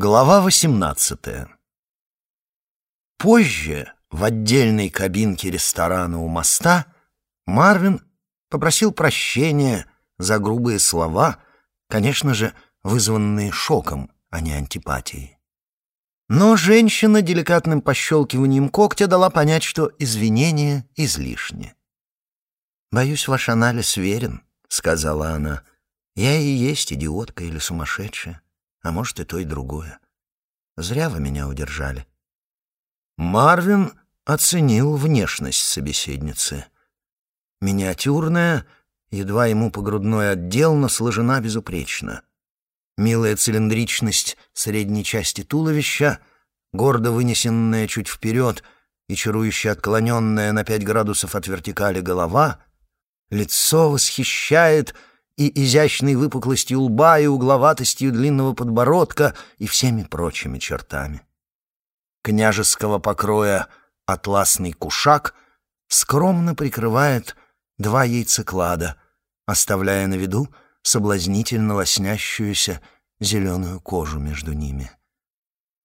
Глава 18 Позже, в отдельной кабинке ресторана у моста, Марвин попросил прощения за грубые слова, конечно же, вызванные шоком, а не антипатией. Но женщина деликатным пощелкиванием когтя дала понять, что извинения излишни. «Боюсь, ваш анализ верен», — сказала она. «Я и есть идиотка или сумасшедшая а может и то, и другое. Зря вы меня удержали. Марвин оценил внешность собеседницы. Миниатюрная, едва ему по грудной отдел, но сложена безупречно. Милая цилиндричность средней части туловища, гордо вынесенная чуть вперед и чарующе отклоненная на пять градусов от вертикали голова, лицо восхищает — и изящной выпуклостью лба, и угловатостью длинного подбородка, и всеми прочими чертами. Княжеского покроя атласный кушак скромно прикрывает два яйцеклада, оставляя на виду соблазнительно лоснящуюся зеленую кожу между ними.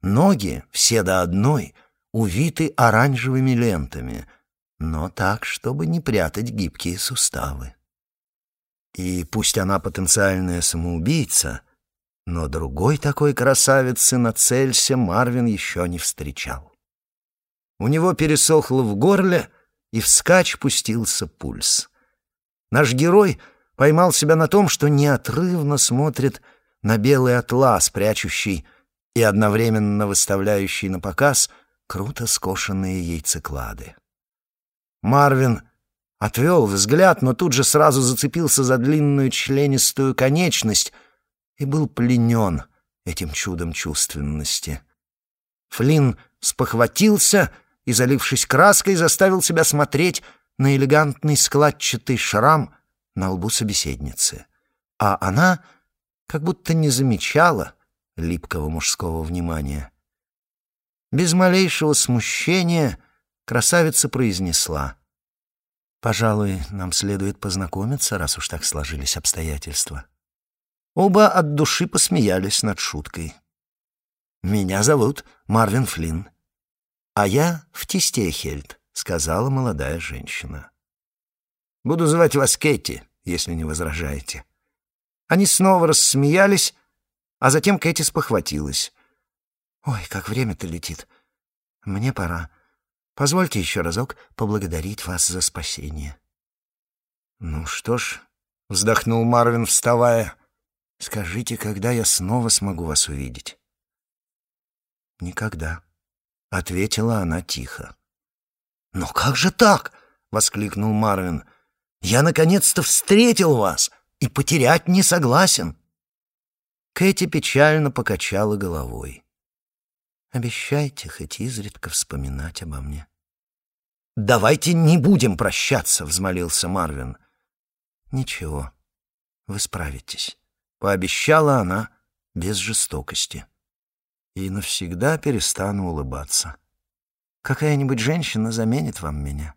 Ноги, все до одной, увиты оранжевыми лентами, но так, чтобы не прятать гибкие суставы. И пусть она потенциальная самоубийца, но другой такой красавицы на Цельсе Марвин еще не встречал. У него пересохло в горле, и вскачь пустился пульс. Наш герой поймал себя на том, что неотрывно смотрит на белый атлас, прячущий и одновременно выставляющий на показ круто скошенные яйцеклады. Марвин Отвел взгляд, но тут же сразу зацепился за длинную членистую конечность и был пленен этим чудом чувственности. Флинн спохватился и, залившись краской, заставил себя смотреть на элегантный складчатый шрам на лбу собеседницы. А она как будто не замечала липкого мужского внимания. Без малейшего смущения красавица произнесла — Пожалуй, нам следует познакомиться, раз уж так сложились обстоятельства. Оба от души посмеялись над шуткой. «Меня зовут Марвин Флинн, а я в Тистехельд», — сказала молодая женщина. «Буду звать вас Кэти, если не возражаете». Они снова рассмеялись, а затем Кэти спохватилась. «Ой, как время-то летит. Мне пора. Позвольте еще разок поблагодарить вас за спасение». «Ну что ж», — вздохнул Марвин, вставая, — «скажите, когда я снова смогу вас увидеть?» «Никогда», — ответила она тихо. «Но как же так?» — воскликнул Марвин. «Я наконец-то встретил вас и потерять не согласен». Кэти печально покачала головой. Обещайте хоть изредка вспоминать обо мне. «Давайте не будем прощаться», — взмолился Марвин. «Ничего, вы справитесь», — пообещала она без жестокости. «И навсегда перестану улыбаться. Какая-нибудь женщина заменит вам меня».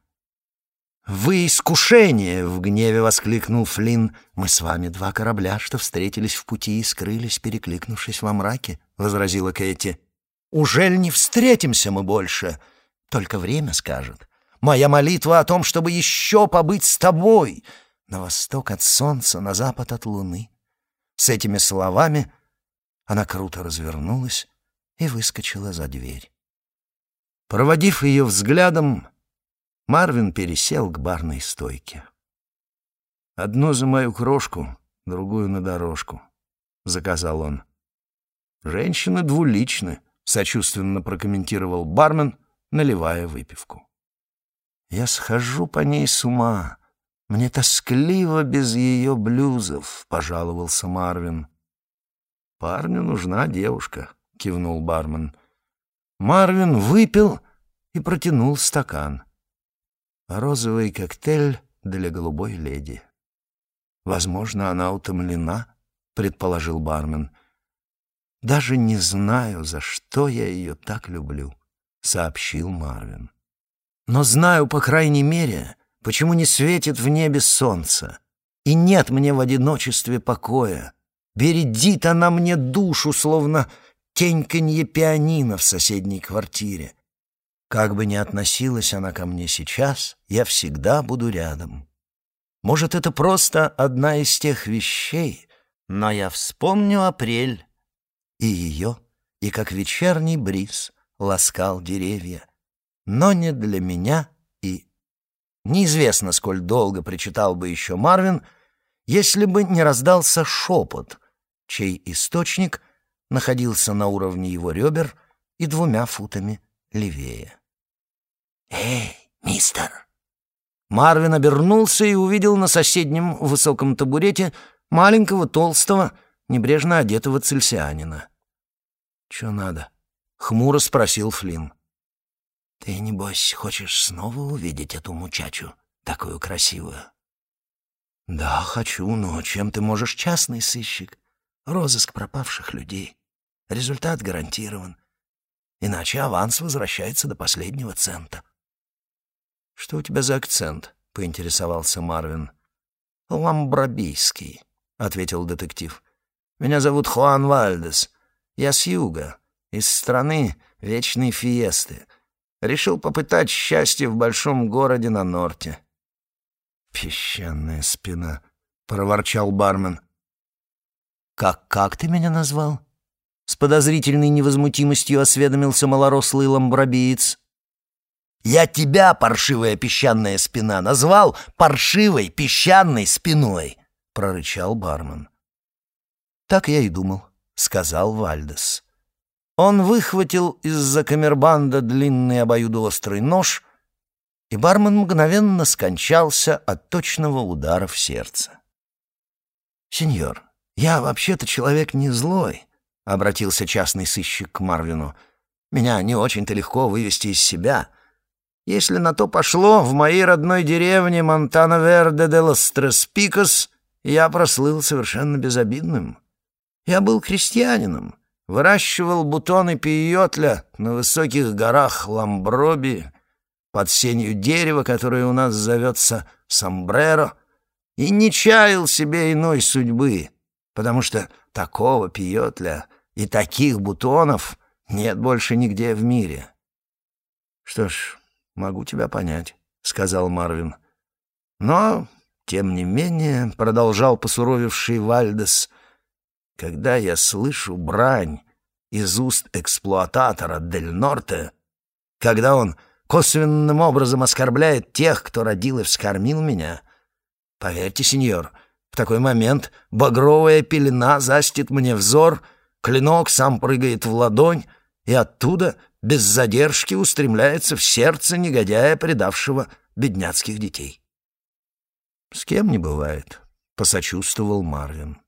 «Вы искушение!» — в гневе воскликнул Флинн. «Мы с вами два корабля, что встретились в пути и скрылись, перекликнувшись во мраке», — возразила Кэти. Ужель не встретимся мы больше? Только время скажет. Моя молитва о том, чтобы еще побыть с тобой. На восток от солнца, на запад от луны. С этими словами она круто развернулась и выскочила за дверь. Проводив ее взглядом, Марвин пересел к барной стойке. «Одну за мою крошку, другую на дорожку», — заказал он. «Женщины двуличны сочувственно прокомментировал бармен, наливая выпивку. Я схожу по ней с ума. Мне тоскливо без ее блюзов, пожаловался Марвин. Парню нужна девушка, кивнул бармен. Марвин выпил и протянул стакан. Розовый коктейль для голубой леди. Возможно, она утомлена, предположил бармен. «Даже не знаю, за что я ее так люблю», — сообщил Марвин. «Но знаю, по крайней мере, почему не светит в небе солнце, и нет мне в одиночестве покоя. Бередит она мне душу, словно теньканье пианино в соседней квартире. Как бы ни относилась она ко мне сейчас, я всегда буду рядом. Может, это просто одна из тех вещей, но я вспомню апрель и ее, и как вечерний бриз ласкал деревья. Но не для меня и... Неизвестно, сколь долго причитал бы еще Марвин, если бы не раздался шепот, чей источник находился на уровне его ребер и двумя футами левее. «Эй, мистер!» Марвин обернулся и увидел на соседнем высоком табурете маленького, толстого, небрежно одетого цельсианина. «Чё надо?» — хмуро спросил Флинн. «Ты, небось, хочешь снова увидеть эту мучачу, такую красивую?» «Да, хочу, но чем ты можешь, частный сыщик? Розыск пропавших людей. Результат гарантирован. Иначе аванс возвращается до последнего цента». «Что у тебя за акцент?» — поинтересовался Марвин. «Ламбробийский», — ответил детектив. «Меня зовут Хуан Вальдес. Я с юга, из страны вечной фиесты. Решил попытать счастье в большом городе на Норте». «Песчаная спина», — проворчал бармен. «Как, как ты меня назвал?» С подозрительной невозмутимостью осведомился малорослый ламбробиец. Я тебя, паршивая песчаная спина, назвал паршивой песчаной спиной, прорычал бармен. Так я и думал, сказал Вальдес. Он выхватил из-за камербанда длинный обоюдоострый нож, и бармен мгновенно скончался от точного удара в сердце. «Сеньор, я вообще-то человек не злой», — обратился частный сыщик к Марвину. «Меня не очень-то легко вывести из себя. Если на то пошло, в моей родной деревне Монтана-Верде де лос Треспикос я прослыл совершенно безобидным. Я был крестьянином, выращивал бутоны пиотля на высоких горах Ламброби, под сенью дерева, которое у нас зовется Самбреро, и не чаял себе иной судьбы, потому что такого пиотля и таких бутонов нет больше нигде в мире. Что ж, могу тебя понять», — сказал Марвин. «Но, тем не менее, — продолжал посуровевший Вальдес, — когда я слышу брань из уст эксплуататора Дель Норте, когда он косвенным образом оскорбляет тех, кто родил и вскормил меня, поверьте, сеньор, в такой момент багровая пелена застит мне взор, клинок сам прыгает в ладонь, и оттуда без задержки устремляется в сердце негодяя, предавшего бедняцких детей. «С кем не бывает», — посочувствовал Марвин.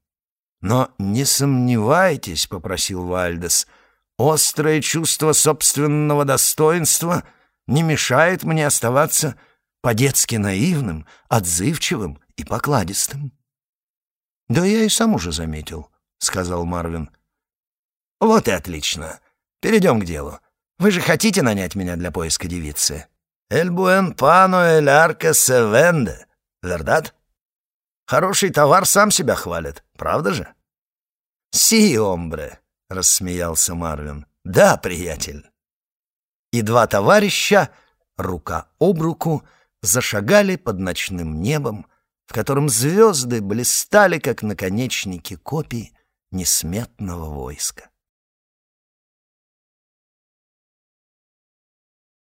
«Но не сомневайтесь», — попросил Вальдес, — «острое чувство собственного достоинства не мешает мне оставаться по-детски наивным, отзывчивым и покладистым». «Да я и сам уже заметил», — сказал Марвин. «Вот и отлично. Перейдем к делу. Вы же хотите нанять меня для поиска девицы? «Эль буэн пано эль арка се венде», вердат? Хороший товар сам себя хвалит, правда же? «Си, омбре», — рассмеялся Марвин. «Да, приятель». И два товарища, рука об руку, зашагали под ночным небом, в котором звезды блистали, как наконечники копий несметного войска.